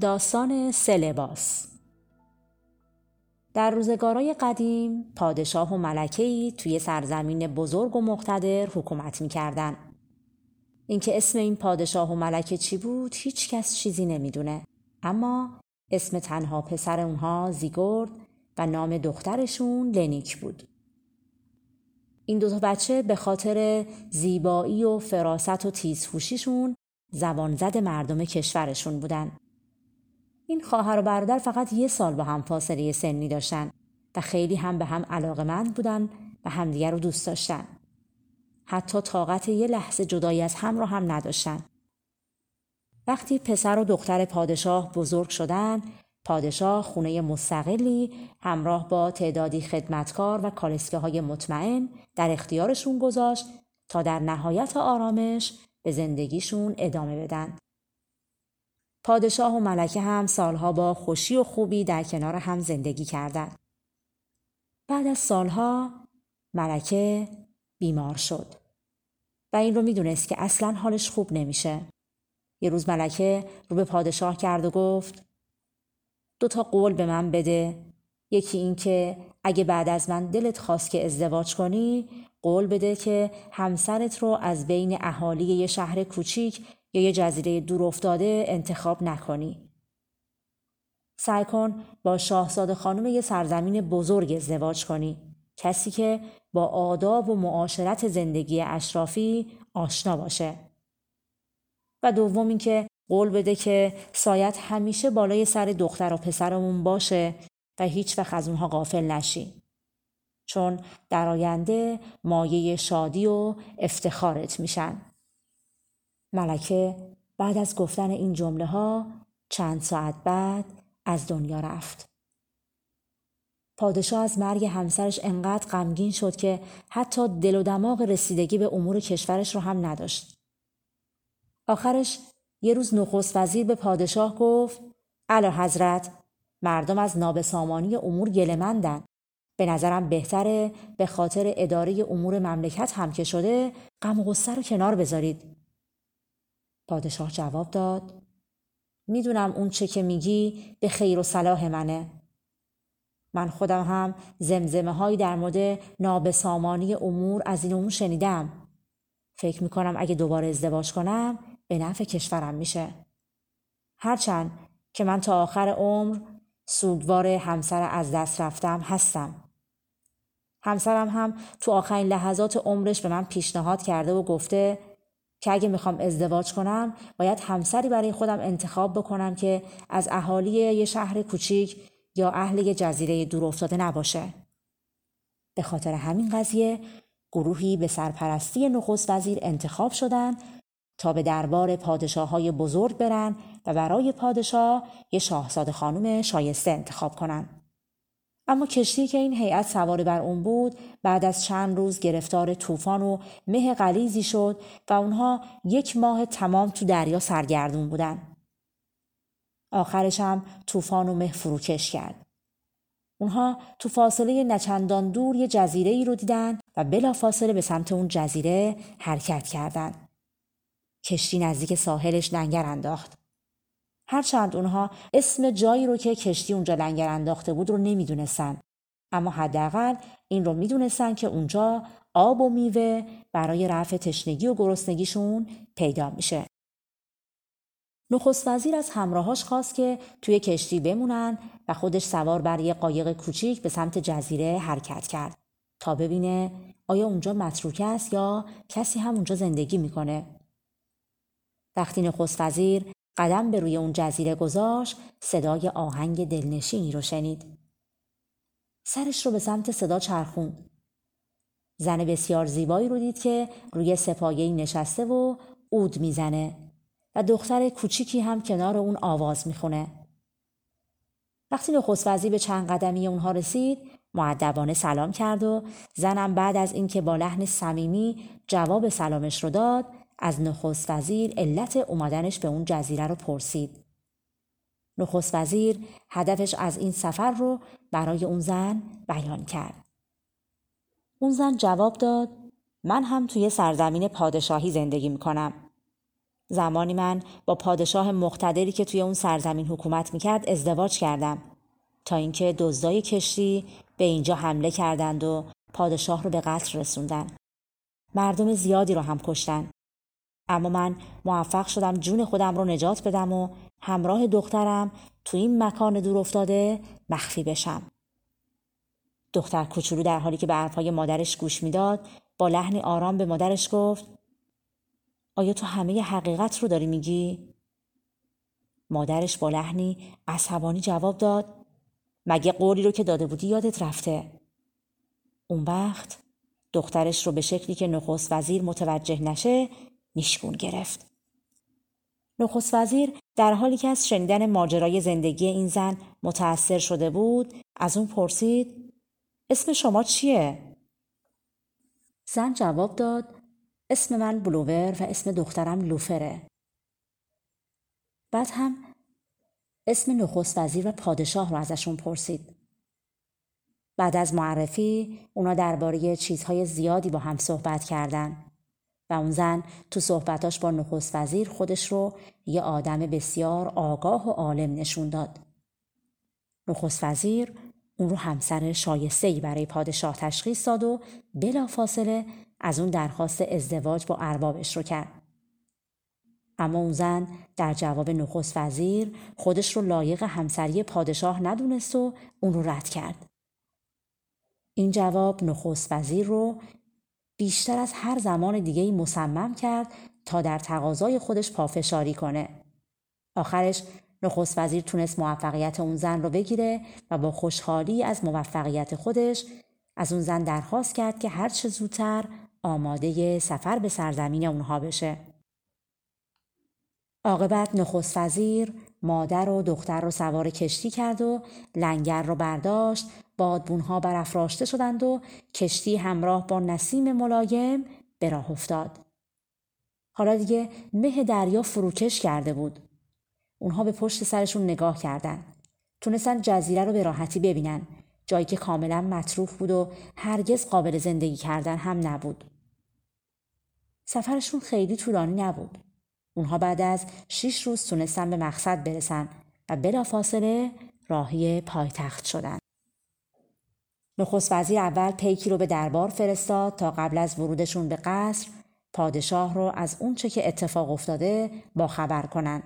داستان سه لباس در روزگارای قدیم پادشاه و ملکه‌ای توی سرزمین بزرگ و مقتدر حکومت می‌کردن. اینکه اسم این پادشاه و ملکه چی بود هیچ کس چیزی نمی‌دونه. اما اسم تنها پسر اونها زیگورد و نام دخترشون لنیک بود. این دو تا بچه به خاطر زیبایی و فراست و تیزهوشیشون زبان زد مردم کشورشون بودن. این خواهر و برادر فقط یه سال با هم فاصله سنی داشتن و خیلی هم به هم علاقمند بودن و همدیگر رو دوست داشتن. حتی طاقت یه لحظه جدایی از هم را هم نداشتن. وقتی پسر و دختر پادشاه بزرگ شدن، پادشاه خونه مستقلی همراه با تعدادی خدمتکار و کالسکه های مطمئن در اختیارشون گذاشت تا در نهایت آرامش به زندگیشون ادامه بدن. پادشاه و ملکه هم سالها با خوشی و خوبی در کنار هم زندگی کردند. بعد از سالها ملکه بیمار شد و این رو می‌دونست که اصلا حالش خوب نمیشه. یه روز ملکه رو به پادشاه کرد و گفت دو تا قول به من بده یکی این که اگه بعد از من دلت خواست که ازدواج کنی قول بده که همسرت رو از بین اهالی یه شهر کوچیک یا یه جزیره دور افتاده انتخاب نکنی. سعی کن با شاهزاده خانم یه سرزمین بزرگ ازدواج کنی. کسی که با آداب و معاشرت زندگی اشرافی آشنا باشه. و دوم اینکه قول بده که سایت همیشه بالای سر دختر و پسرمون باشه و هیچ وقت از اونها غافل نشی. چون در آینده مایه شادی و افتخارت میشن. ملکه بعد از گفتن این جمله ها چند ساعت بعد از دنیا رفت. پادشاه از مرگ همسرش انقدر غمگین شد که حتی دل و دماغ رسیدگی به امور کشورش رو هم نداشت. آخرش یه روز نخست وزیر به پادشاه گفت علا حضرت مردم از نابسامانی امور گلمندن. به نظرم بهتره به خاطر اداره امور مملکت هم که شده غم و غصه رو کنار بذارید. پادشاه جواب داد می‌دونم اون چه که میگی به خیر و صلاح منه. من خودم هم زمزمه هایی در مورد نابسامانی امور از این اون شنیدم. فکر می‌کنم اگه دوباره ازدواج کنم به نفع کشورم میشه. هرچند که من تا آخر عمر سوگوار همسر از دست رفتم هستم. همسرم هم تو آخرین لحظات عمرش به من پیشنهاد کرده و گفته که اگه می‌خوام ازدواج کنم باید همسری برای خودم انتخاب بکنم که از اهالی یه شهر کوچیک یا اهل یه جزیره دور افتاده نباشه. به خاطر همین قضیه گروهی به سرپرستی نخست وزیر انتخاب شدن تا به دربار پادشاه های بزرگ برن و برای پادشاه یه شاهزاده خانم شایسته انتخاب کنن. اما کشتی که این هیئت سوار بر اون بود بعد از چند روز گرفتار طوفان و مه غلیزی شد و اونها یک ماه تمام تو دریا سرگردون بودن. آخرش هم طوفان و مه فروکش کرد. اونها تو فاصله نچندان دور یه جزیره ای رو دیدن و بلا فاصله به سمت اون جزیره حرکت کردند. کشتی نزدیک ساحلش لنگر انداخت. هرچند اونها اسم جایی رو که کشتی اونجا لنگر انداخته بود رو نمی‌دونستن اما حداقل این رو می‌دونستن که اونجا آب و میوه برای رفع تشنگی و گرسنگیشون پیدا میشه. نخست وزیر از همراهاش خواست که توی کشتی بمونن و خودش سوار بر یه قایق کوچیک به سمت جزیره حرکت کرد تا ببینه آیا اونجا متروکه است یا کسی هم اونجا زندگی می‌کنه. وقتی نخست وزیر قدم به روی اون جزیره گذاشت صدای آهنگ دلنشینی رو شنید. سرش رو به سمت صدا چرخوند. زن بسیار زیبایی رو دید که روی سپایهی نشسته و اود می‌زنه و دختر کوچیکی هم کنار اون آواز می‌خونه. وقتی نخست به چند قدمی اونها رسید معدبانه سلام کرد و زنم بعد از اینکه با لحن صمیمی جواب سلامش رو داد از نخست وزیر علت اومدنش به اون جزیره رو پرسید. نخست وزیر هدفش از این سفر رو برای اون زن بیان کرد. اون زن جواب داد من هم توی سرزمین پادشاهی زندگی می‌کنم. زمانی من با پادشاه مقتدری که توی اون سرزمین حکومت می‌کرد ازدواج کردم تا اینکه دزدای کشتی به اینجا حمله کردند و پادشاه رو به قتل رسوندن. مردم زیادی رو هم کشتن. اما من موفق شدم جون خودم رو نجات بدم و همراه دخترم تو این مکان دور افتاده مخفی بشم. دختر کوچولو در حالی که به حرفهای مادرش گوش می‌داد با لحنی آرام به مادرش گفت آیا تو همه حقیقت رو داری میگی؟ مادرش با لحنی عصبانی جواب داد مگه قولی رو که داده بودی یادت رفته؟ اون وقت دخترش رو به شکلی که نخست وزیر متوجه نشه نیشگون گرفت. نخست وزیر در حالی که از شنیدن ماجرای زندگی این زن متأثر شده بود از اون پرسید اسم شما چیه؟ زن جواب داد اسم من بلوور و اسم دخترم لوفره. بعد هم اسم نخست وزیر و پادشاه رو ازشون پرسید. بعد از معرفی اونا درباره چیزهای زیادی با هم صحبت کردن و اون زن تو صحبتاش با نخست وزیر خودش رو یه آدم بسیار آگاه و عالم نشون داد. نخست وزیر اون رو همسر شایسته برای پادشاه تشخیص داد و بلافاصله از اون درخواست ازدواج با اربابش رو کرد. اما اون زن در جواب نخست وزیر خودش رو لایق همسری پادشاه ندونست و اون رو رد کرد. این جواب نخست وزیر رو بیشتر از هر زمان دیگه مصمم کرد تا در تقاضای خودش پافشاری کنه. آخرش نخست وزیر تونست موفقیت اون زن رو بگیره و با خوشحالی از موفقیت خودش از اون زن درخواست کرد که هر چه زودتر آماده سفر به سرزمین اونها بشه. عاقبت نخست وزیر مادر و دختر رو سوار کشتی کرد و لنگر رو برداشت بادبونها برافراشته شدند و کشتی همراه با نسیم ملایم به راه افتاد. حالا دیگه مه دریا فروکش کرده بود. اونها به پشت سرشون نگاه کردند. تونستن جزیره رو به راحتی ببینن. جایی که کاملا مطروف بود و هرگز قابل زندگی کردن هم نبود. سفرشون خیلی طولانی نبود. اونها بعد از شیش روز تونستن به مقصد برسن و بلافاصله راهی پایتخت شدند. نخست وزیر اول پیکی رو به دربار فرستاد تا قبل از ورودشون به قصر پادشاه رو از اونچه که اتفاق افتاده با خبر کنن.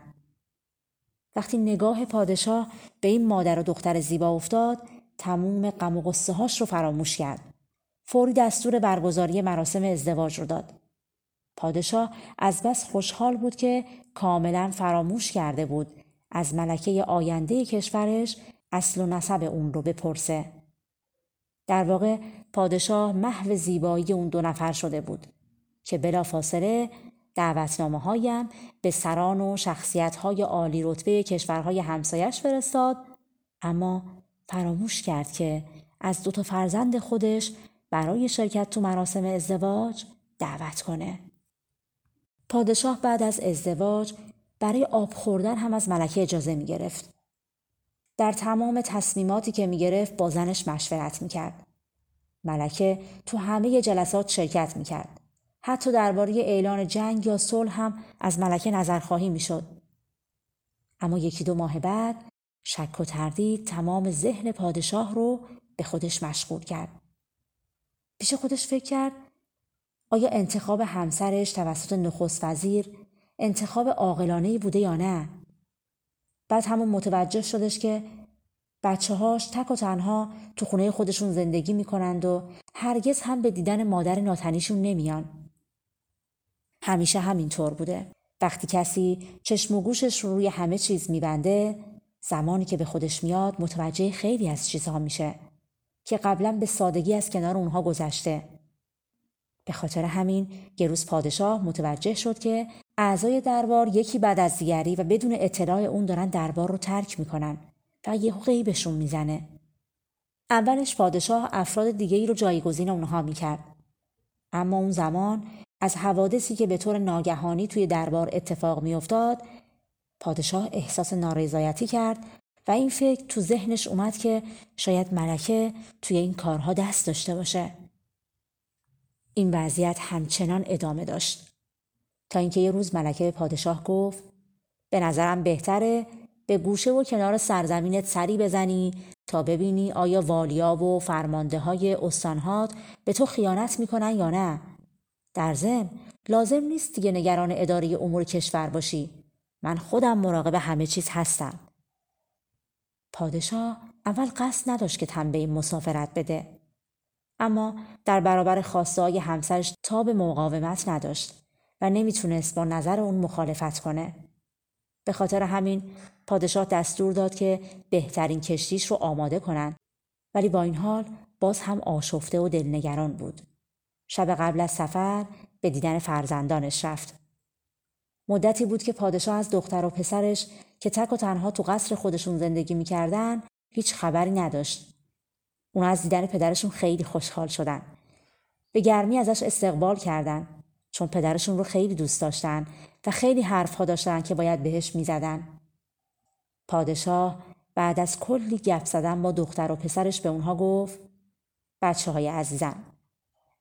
وقتی نگاه پادشاه به این مادر و دختر زیبا افتاد تموم غم و هاش رو فراموش کرد. فوری دستور برگزاری مراسم ازدواج رو داد. پادشاه از بس خوشحال بود که کاملا فراموش کرده بود از ملکه آینده کشورش اصل و نسب اون رو بپرسه. در واقع پادشاه محو زیبایی اون دو نفر شده بود که بلا فاصله دعوتنامه هایم به سران و شخصیت های عالی رتبه کشورهای همسایش فرستاد اما فراموش کرد که از دو تا فرزند خودش برای شرکت تو مراسم ازدواج دعوت کنه. پادشاه بعد از ازدواج برای آب خوردن هم از ملکه اجازه می گرفت. در تمام تصمیماتی که می گرفت با زنش مشورت می کرد. ملکه تو همه جلسات شرکت می کرد. حتی درباره اعلان جنگ یا صلح هم از ملکه نظرخواهی می شد. اما یکی دو ماه بعد شک و تردید تمام ذهن پادشاه رو به خودش مشغول کرد. پیش خودش فکر کرد آیا انتخاب همسرش توسط نخست وزیر انتخاب عاقلانه بوده یا نه؟ بعد همون متوجه شدش که بچه هاش تک و تنها تو خونه خودشون زندگی می‌کنند و هرگز هم به دیدن مادر ناتنیشون نمیان. همیشه همینطور بوده. وقتی کسی چشم و گوشش رو روی همه چیز میبنده زمانی که به خودش میاد متوجه خیلی از چیزها میشه که قبلا به سادگی از کنار اونها گذشته. به خاطر همین یه روز پادشاه متوجه شد که اعضای دربار یکی بعد از دیگری و بدون اطلاع اون دارن دربار رو ترک می‌کنن و یه غیبشون می‌زنه. اولش پادشاه افراد دیگه ای رو جایگزین اونها می‌کرد. اما اون زمان از حوادثی که به طور ناگهانی توی دربار اتفاق میافتاد پادشاه احساس نارضایتی کرد و این فکر تو ذهنش اومد که شاید ملکه توی این کارها دست داشته باشه. این وضعیت همچنان ادامه داشت. تا اینکه یه روز ملکه به پادشاه گفت به نظرم بهتره به گوشه و کنار سرزمینت سری بزنی تا ببینی آیا والیا و فرمانده های استانهات به تو خیانت می‌کنن یا نه. در ضمن لازم نیست دیگه نگران اداره امور کشور باشی. من خودم مراقب همه چیز هستم. پادشاه اول قصد نداشت که تن به این مسافرت بده. اما در برابر خواسته های همسرش تاب مقاومت نداشت و نمی‌تونست با نظر اون مخالفت کنه. به خاطر همین پادشاه دستور داد که بهترین کشتیش رو آماده کنند ولی با این حال باز هم آشفته و دلنگران بود. شب قبل از سفر به دیدن فرزندانش رفت. مدتی بود که پادشاه از دختر و پسرش که تک و تنها تو قصر خودشون زندگی می‌کردن هیچ خبری نداشت. اونا از دیدن پدرشون خیلی خوشحال شدن. به گرمی ازش استقبال کردن چون پدرشون رو خیلی دوست داشتن و خیلی حرفها داشتن که باید بهش می‌زدن. پادشاه بعد از کلی گپ زدن با دختر و پسرش به اونها گفت بچه های عزیزم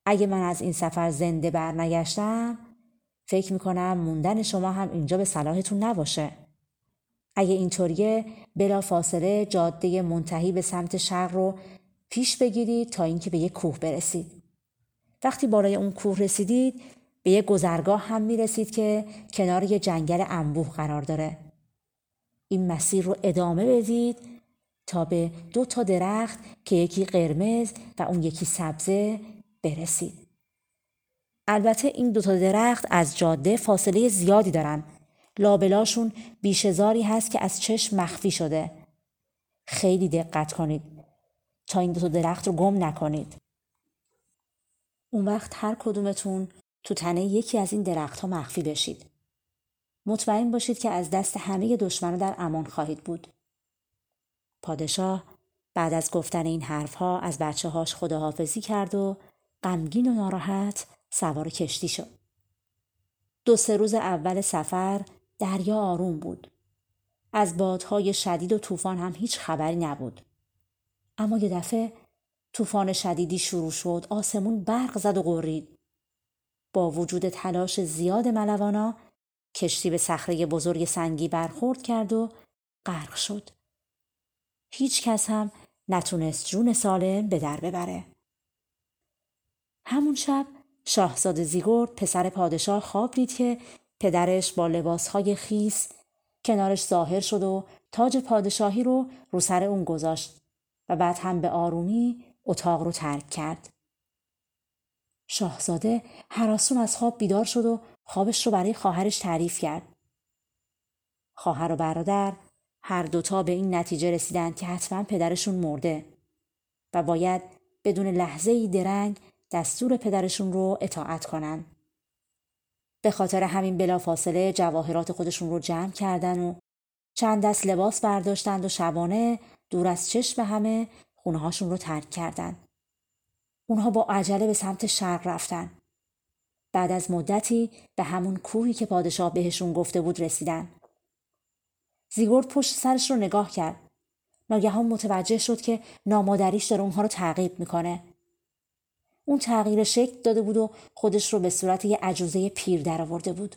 اگه من از این سفر زنده برنگشتم فکر می‌کنم موندن شما هم اینجا به صلاحتون نباشه. اگه اینطوریه بلا فاصله جاده منتهی به سمت شرق رو پیش بگیرید تا اینکه به یک کوه برسید. وقتی بالای اون کوه رسیدید به یک گذرگاه هم می‌رسید که کنار یه جنگل انبوه قرار داره. این مسیر رو ادامه بدید تا به دو تا درخت که یکی قرمز و اون یکی سبزه برسید. البته این دو تا درخت از جاده فاصله زیادی دارن. لابلاشون بیشزاری هست که از چشم مخفی شده. خیلی دقت کنید تا این دو درخت رو گم نکنید. اون وقت هر کدومتون تو تنه یکی از این درختها مخفی بشید. مطمئن باشید که از دست همه دشمنان در امان خواهید بود. پادشاه بعد از گفتن این حرفها از بچه هاش خداحافظی کرد و غمگین و ناراحت سوار کشتی شد. دو سه روز اول سفر دریا آروم بود. از بادهای شدید و طوفان هم هیچ خبری نبود. اما یه دفعه طوفان شدیدی شروع شد آسمون برق زد و قرید با وجود تلاش زیاد ملوانا کشتی به صخره بزرگ سنگی برخورد کرد و غرق شد. هیچ کس هم نتونست جون سالم به در ببره. همون شب شاهزاده زیگورد پسر پادشاه خواب دید که پدرش با لباسهای خیس کنارش ظاهر شد و تاج پادشاهی رو رو سر اون گذاشت و بعد هم به آرومی اتاق رو ترک کرد. شاهزاده هراسون از خواب بیدار شد و خوابش رو برای خواهرش تعریف کرد. خواهر و برادر هر دوتا به این نتیجه رسیدند که حتما پدرشون مرده و باید بدون لحظه ای درنگ دستور پدرشون رو اطاعت کنن. به خاطر همین بلافاصله جواهرات خودشون رو جمع کردن و چند دست لباس برداشتند و شبانه دور از چشم همه خونه هاشون رو ترک کردند. اونها با عجله به سمت شرق رفتن. بعد از مدتی به همون کوهی که پادشاه بهشون گفته بود رسیدن. زیگورد پشت سرش رو نگاه کرد. ناگهان متوجه شد که نامادریش داره اونها رو تعقیب می‌کنه. اون تغییر شکل داده بود و خودش رو به صورت یه عجوزه پیر درآورده بود.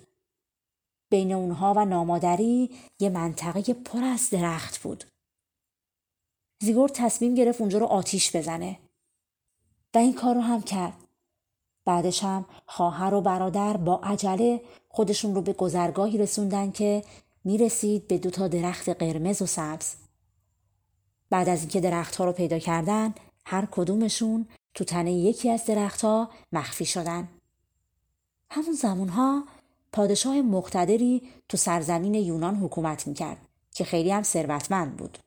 بین اونها و نامادری یه منطقه پر از درخت بود. زیگورد تصمیم گرفت اونجا رو آتیش بزنه. و این کار رو هم کرد. بعدش هم خواهر و برادر با عجله خودشون رو به گذرگاهی رسوندن که می‌رسید به دوتا درخت قرمز و سبز. بعد از اینکه درختها رو پیدا کردن هر کدومشون تو تنه یکی از درختها مخفی شدن. همون زمانها پادشاه مقتدری تو سرزمین یونان حکومت می‌کرد که خیلی هم ثروتمند بود.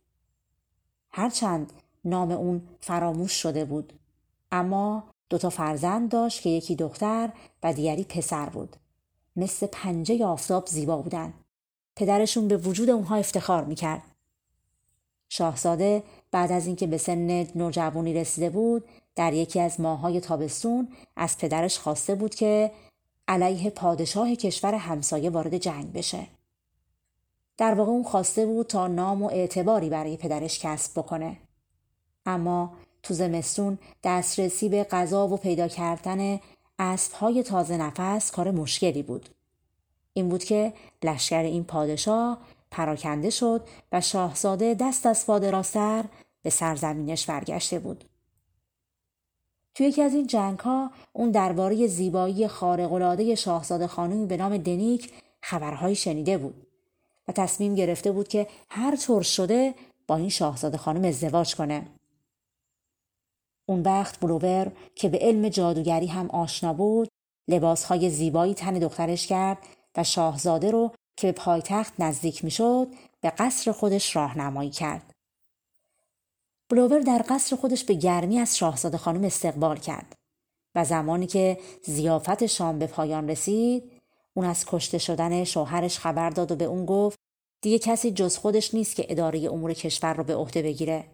هرچند نام اون فراموش شده بود اما دوتا فرزند داشت که یکی دختر و دیگری پسر بود. مثل پنجه آفتاب زیبا بودن. پدرشون به وجود اونها افتخار می‌کرد. شاهزاده بعد از اینکه به سن نوجوانی رسیده بود در یکی از ماههای تابستون از پدرش خواسته بود که علیه پادشاه کشور همسایه وارد جنگ بشه. در واقع اون خواسته بود تا نام و اعتباری برای پدرش کسب بکنه. اما تو زمستون دسترسی به غذا و پیدا کردن اسبهای تازه نفس کار مشکلی بود. این بود که لشکر این پادشاه پراکنده شد و شاهزاده دست از پادراستر به سرزمینش برگشته بود. توی یکی از این جنگ ها اون درباره زیبایی خارق‌العاده شاهزاده خانمی به نام دنیک خبرهایی شنیده بود و تصمیم گرفته بود که هر طور شده با این شاهزاده خانم ازدواج کنه. اون وقت بلوور که به علم جادوگری هم آشنا بود لباسهای زیبایی تن دخترش کرد و شاهزاده رو که به پایتخت نزدیک می‌شد به قصر خودش راهنمایی کرد. بلوور در قصر خودش به گرمی از شاهزاده خانم استقبال کرد و زمانی که زیافت شام به پایان رسید اون از کشته شدن شوهرش خبر داد و به اون گفت دیگه کسی جز خودش نیست که اداره امور کشور رو به عهده بگیره.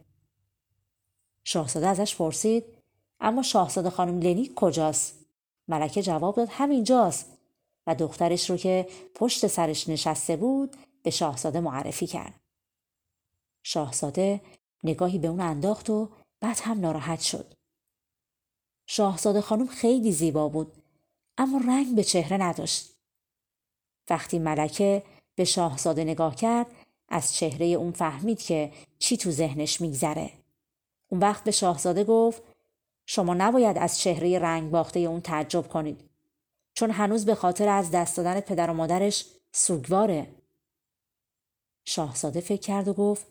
شاهزاده ازش پرسید اما شاهزاده خانم لنی کجاست؟ ملکه جواب داد همینجاست و دخترش رو که پشت سرش نشسته بود به شاهزاده معرفی کرد. شاهزاده نگاهی به اون انداخت و بعد هم ناراحت شد. شاهزاده خانم خیلی زیبا بود اما رنگ به چهره نداشت. وقتی ملکه به شاهزاده نگاه کرد از چهره اون فهمید که چی تو ذهنش میگذره. اون وقت به شاهزاده گفت شما نباید از چهره رنگ باخته اون تعجب کنید چون هنوز به خاطر از دست دادن پدر و مادرش سوگواره. شاهزاده فکر کرد و گفت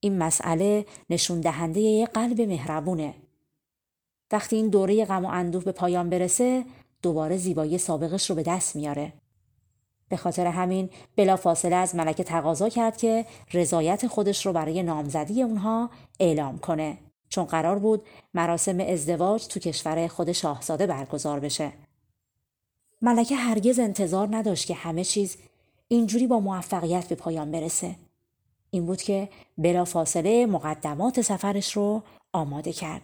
این مسئله نشون دهنده یه قلب مهربونه. وقتی این دوره غم و اندوه به پایان برسه دوباره زیبایی سابقش رو به دست میاره. به خاطر همین بلافاصله از ملکه تقاضا کرد که رضایت خودش رو برای نامزدی اونها اعلام کنه چون قرار بود مراسم ازدواج تو کشور خود شاهزاده برگزار بشه. ملکه هرگز انتظار نداشت که همه چیز اینجوری با موفقیت به پایان برسه. این بود که بلافاصله مقدمات سفرش رو آماده کرد.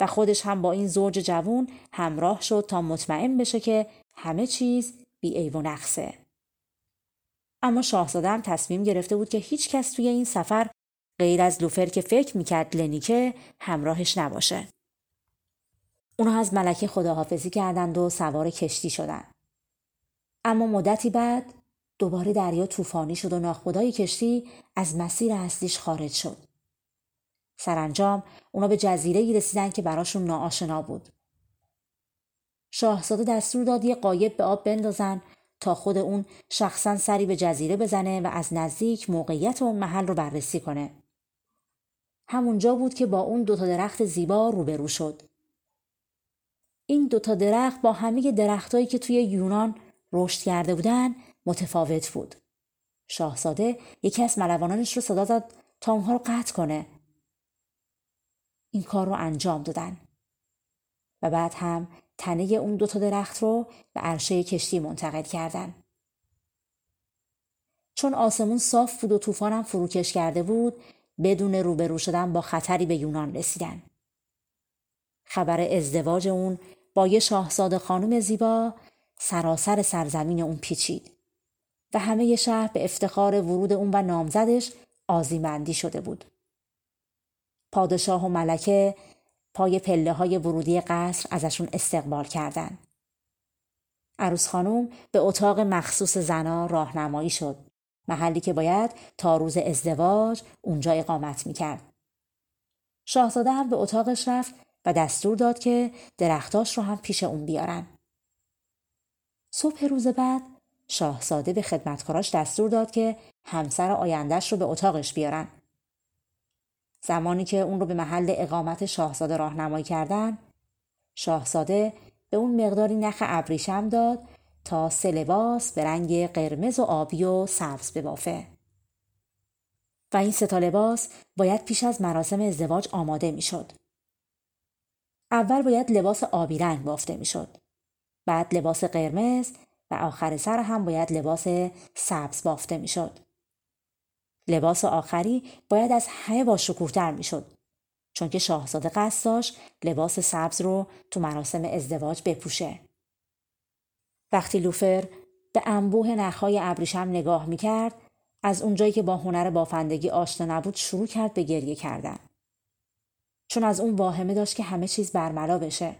و خودش هم با این زوج جوون همراه شد تا مطمئن بشه که همه چیز بی و نقصه. اما شاهزاده هم تصمیم گرفته بود که هیچ کس توی این سفر غیر از لوفر که فکر می‌کرد لنیکه همراهش نباشه. اونها از ملکه خداحافظی کردند و سوار کشتی شدند. اما مدتی بعد دوباره دریا طوفانی شد و ناخدای کشتی از مسیر اصلیش خارج شد. سرانجام اونا به جزیره رسیدن که براشون ناآشنا بود. شاهزاده دستور داد یه قایب به آب بندازن تا خود اون شخصا سری به جزیره بزنه و از نزدیک موقعیت اون محل رو بررسی کنه. همونجا بود که با اون دوتا درخت زیبا روبرو شد. این دوتا درخت با همه درختهایی که توی یونان رشد کرده بودن متفاوت بود. شاهزاده یکی از ملوانانش رو صدا زد تا اونها رو قطع کنه. این کار رو انجام دادن. و بعد هم تنه اون دوتا درخت رو به عرشه کشتی منتقل کردن. چون آسمون صاف بود و طوفانم فروکش کرده بود بدون روبرو شدن با خطری به یونان رسیدن. خبر ازدواج اون با یه شاهزاده خانم زیبا سراسر سرزمین اون پیچید و همه شهر به افتخار ورود اون و نامزدش آزیمندی شده بود. پادشاه و ملکه پای پله های ورودی قصر ازشون استقبال کردند. عروس خانم به اتاق مخصوص زنا راهنمایی شد. محلی که باید تا روز ازدواج اونجا اقامت می‌کرد. شاهزاده هم به اتاقش رفت و دستور داد که درختاش رو هم پیش اون بیارن. صبح روز بعد شاهزاده به خدمتکاراش دستور داد که همسر آیندهش رو به اتاقش بیارن. زمانی که اون رو به محل اقامت شاهزاده راهنمایی کردن شاهزاده به اون مقداری نخ ابریشم داد تا سه لباس به رنگ قرمز و آبی و سبز ببافه و این ستا لباس باید پیش از مراسم ازدواج آماده می‌شد. اول باید لباس آبی رنگ بافته می‌شد. بعد لباس قرمز و آخر سر هم باید لباس سبز بافته می‌شد. لباس آخری باید از همه با شکوهتر می‌شد چون که شاهزاده قصد داشت لباس سبز رو تو مراسم ازدواج بپوشه. وقتی لوفر به انبوه نخهای ابریشم نگاه می‌کرد از اونجایی که با هنر بافندگی آشنا نبود شروع کرد به گریه کردن. چون از اون واهمه داشت که همه چیز برملا بشه.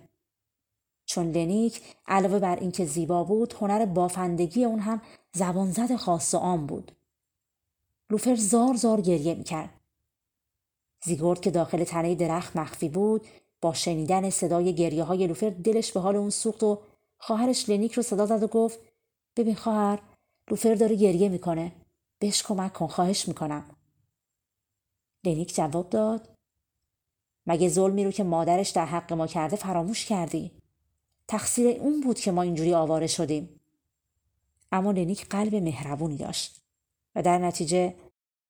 چون لنیک علاوه بر اینکه زیبا بود هنر بافندگی اون هم زبانزد خاص و عام بود. لوفر زار زار گریه می‌کرد. زیگورد که داخل تنه درخت مخفی بود با شنیدن صدای گریه های لوفر دلش به حال اون سوخت و خواهرش لنیک رو صدا زد و گفت ببین خواهر لوفر داره گریه می‌کنه. بهش کمک کن خواهش می‌کنم. لنیک جواب داد مگه ظلمی رو که مادرش در حق ما کرده فراموش کردی؟ تقصیر اون بود که ما اینجوری آواره شدیم. اما لنیک قلب مهربونی داشت. و در نتیجه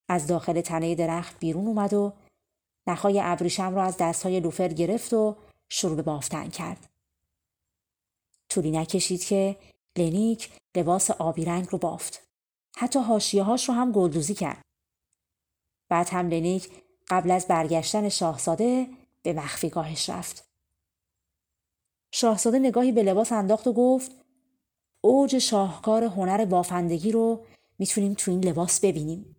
از داخل تنه درخت بیرون اومد و نخهای ابریشم را از دستهای لوفر گرفت و شروع به بافتن کرد. طولی نکشید که لنیک لباس آبی رنگ رو بافت. حتی هاشیه هاش رو هم گلدوزی کرد. بعد هم لنیک قبل از برگشتن شاهزاده به مخفیگاهش رفت. شاهزاده نگاهی به لباس انداخت و گفت اوج شاهکار هنر بافندگی رو می‌تونیم تو این لباس ببینیم.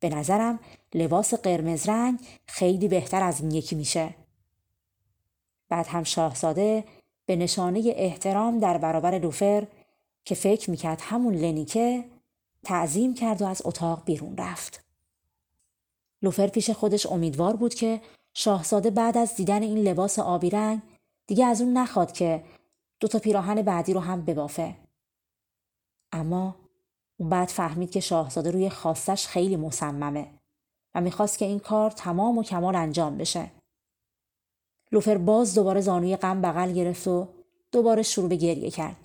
به نظرم لباس قرمز رنگ خیلی بهتر از این یکی میشه. بعد هم شاهزاده به نشانه احترام در برابر لوفر که فکر می‌کرد همون لنیکه تعظیم کرد و از اتاق بیرون رفت. لوفر پیش خودش امیدوار بود که شاهزاده بعد از دیدن این لباس آبی رنگ دیگه از اون نخواد که دو تا پیراهن بعدی رو هم ببافه. اما اون بعد فهمید که شاهزاده روی خواستش خیلی مصممه و می‌خواست که این کار تمام و کمال انجام بشه. لوفر باز دوباره زانوی غم بغل گرفت و دوباره شروع به گریه کرد.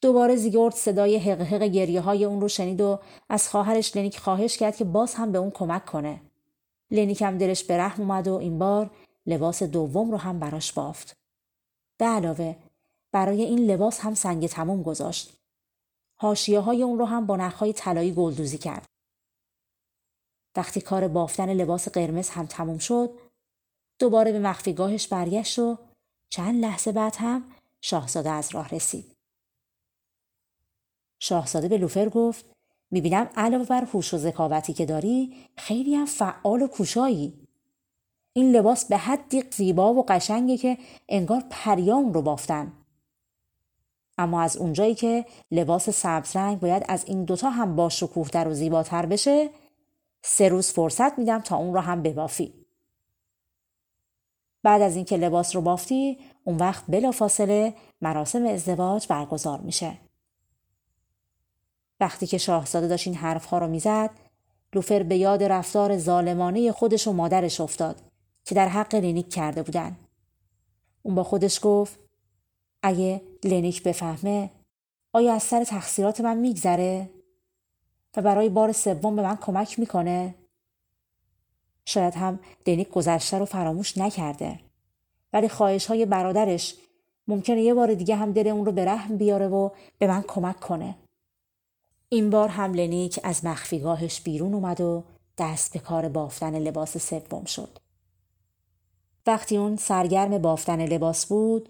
دوباره زیگورد صدای هق‌هق گریه های اون رو شنید و از خواهرش لنیک خواهش کرد که باز هم به اون کمک کنه. لنیک هم دلش به رحم اومد و این بار لباس دوم رو هم براش بافت. به علاوه برای این لباس هم سنگ تموم گذاشت. حاشیه های اون رو هم با نخهای طلایی گلدوزی کرد. وقتی کار بافتن لباس قرمز هم تموم شد، دوباره به مخفیگاهش برگشت و چند لحظه بعد هم شاهزاده از راه رسید. شاهزاده به لوفر گفت می‌بینم علاوه بر هوش و ذکاوتی که داری خیلی هم فعال و کوشایی. این لباس به حدی زیبا و قشنگه که انگار پریام رو بافتن. اما از اونجایی که لباس سبز رنگ باید از این دوتا هم با شکوهتر و زیباتر بشه سه روز فرصت میدم تا اون رو هم ببافی. بعد از اینکه لباس رو بافتی اون وقت بلافاصله مراسم ازدواج برگزار میشه. وقتی که شاهزاده داشت این حرفها رو می‌زد لوفر به یاد رفتار ظالمانه خودش و مادرش افتاد که در حق لینیک کرده بودن. اون با خودش گفت اگه لنیک بفهمه آیا از سر تقصیرات من میگذره؟ و برای بار سوم به من کمک می‌کنه؟ شاید هم لنیک گذشته رو فراموش نکرده. ولی خواهش های برادرش ممکنه یه بار دیگه هم دل اون رو به رحم بیاره و به من کمک کنه. این بار هم لنیک از مخفیگاهش بیرون اومد و دست به کار بافتن لباس سوم شد. وقتی اون سرگرم بافتن لباس بود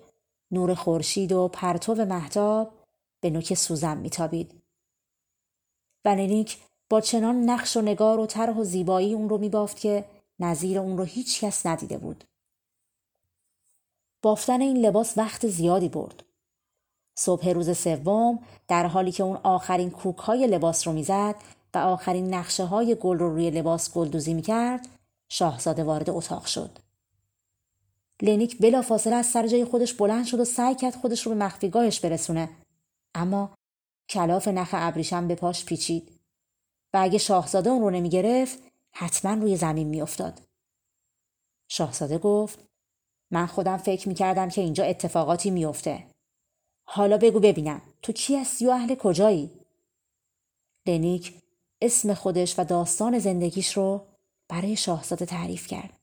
نور خورشید و پرتو محتاب به نوک سوزن میتابید و لنیک با چنان نقش و نگار و طرح و زیبایی اون رو میبافت که نظیر اون رو هیچ کس ندیده بود. بافتن این لباس وقت زیادی برد. صبح روز سوم در حالی که اون آخرین کوک های لباس رو می‌زد و آخرین نقشه های گل رو روی لباس گلدوزی می‌کرد شاهزاده وارد اتاق شد. لنیک بلافاصله از سر جای خودش بلند شد و سعی کرد خودش رو به مخفیگاهش برسونه. اما کلاف نخ ابریشم به پاش پیچید و اگه شاهزاده اون رو نمی‌گرفت حتما روی زمین میافتاد. شاهزاده گفت من خودم فکر می‌کردم که اینجا اتفاقاتی میافته. حالا بگو ببینم تو کی هستی و اهل کجایی؟ لنیک اسم خودش و داستان زندگیش رو برای شاهزاده تعریف کرد.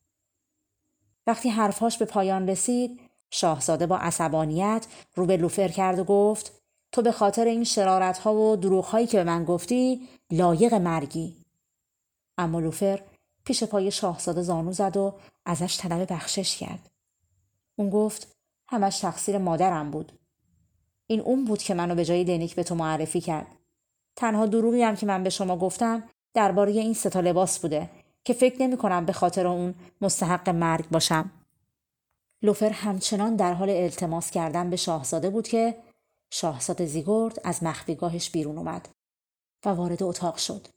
وقتی حرفهاش به پایان رسید شاهزاده با عصبانیت رو به لوفر کرد و گفت تو به خاطر این شرارت ها و دروغ هایی که به من گفتی لایق مرگی. اما لوفر پیش پای شاهزاده زانو زد و ازش طلب بخشش کرد. اون گفت همش تقصیر مادرم بود. این اون بود که منو به جای دنیک به تو معرفی کرد. تنها دروغی هم که من به شما گفتم درباره این ستا لباس بوده. که فکر نمی کنم به خاطر اون مستحق مرگ باشم. لوفر همچنان در حال التماس کردن به شاهزاده بود که شاهزاده زیگورد از مخفیگاهش بیرون اومد و وارد اتاق شد.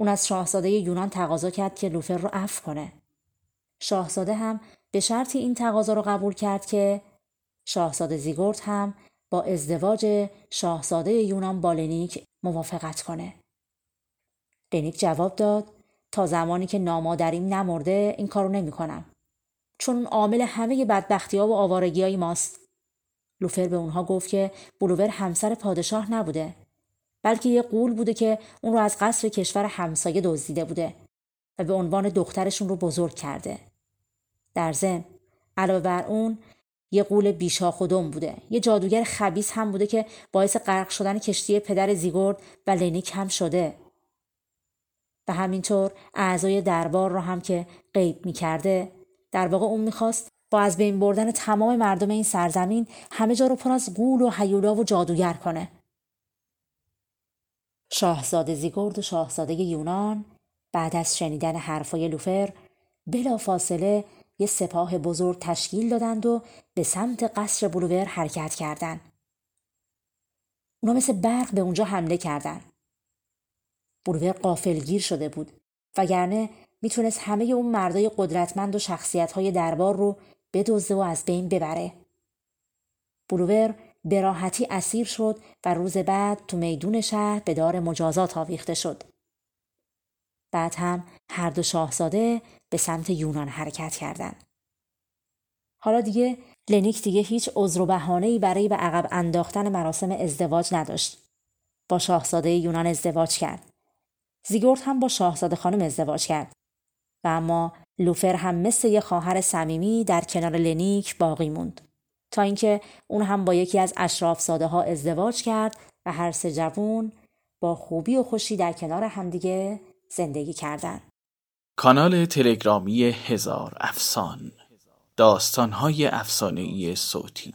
اون از شاهزاده یونان تقاضا کرد که لوفر رو عفو کنه. شاهزاده هم به شرطی این تقاضا رو قبول کرد که شاهزاده زیگورد هم با ازدواج شاهزاده یونان بالنیک موافقت کنه. لنیک جواب داد تا زمانی که نامادریم نمرده این کارو نمی کنم. چون عامل همه بدبختی ها و آوارگی های ماست. لوفر به اونها گفت که بلوور همسر پادشاه نبوده بلکه یه قول بوده که اون رو از قصر کشور همسایه دزدیده بوده و به عنوان دخترشون رو بزرگ کرده. در ضمن علاوه بر اون یه قول بیشا خودم بوده یه جادوگر خبیس هم بوده که باعث غرق شدن کشتی پدر زیگورد و لنیک هم شده و همینطور اعضای دربار را هم که قید می کرده در واقع اون می‌خواست با از بین بردن تمام مردم این سرزمین همه جا رو پر از قول و حیولا و جادوگر کنه. شاهزاده زیگورد و شاهزاده یونان بعد از شنیدن حرفای لوفر بلا فاصله یه سپاه بزرگ تشکیل دادند و به سمت قصر بلوور حرکت کردند. اونا مثل برق به اونجا حمله کردند. بلوور قافلگیر شده بود وگرنه می‌تونست همه اون مردای قدرتمند و شخصیت های دربار رو بدزده و از بین ببره. بلوور به راحتی اسیر شد و روز بعد تو میدون شهر به دار مجازات آویخته شد. بعد هم هر دو شاهزاده به سمت یونان حرکت کردند. حالا دیگه لنیک دیگه هیچ عذر و بهانه‌ای برای به عقب انداختن مراسم ازدواج نداشت. با شاهزاده یونان ازدواج کرد. زیگورد هم با شاهزاده خانم ازدواج کرد. و اما لوفر هم مثل یه خواهر صمیمی در کنار لنیک باقی موند. تا اینکه اون هم با یکی از اشراف ساده ها ازدواج کرد و هر سه جوون با خوبی و خوشی در کنار همدیگه زندگی کردند. کانال تلگرامی هزار افسان داستانهای افسانهای صوتی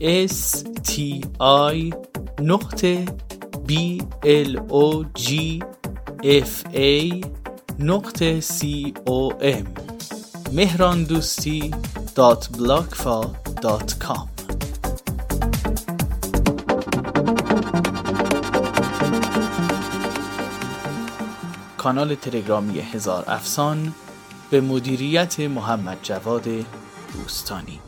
s t i نقطه b l o g f a نقطه c o m. مهران دوستی dot dot com کانال تلگرامی هزار افسان به مدیریت محمد جواد دوستانی.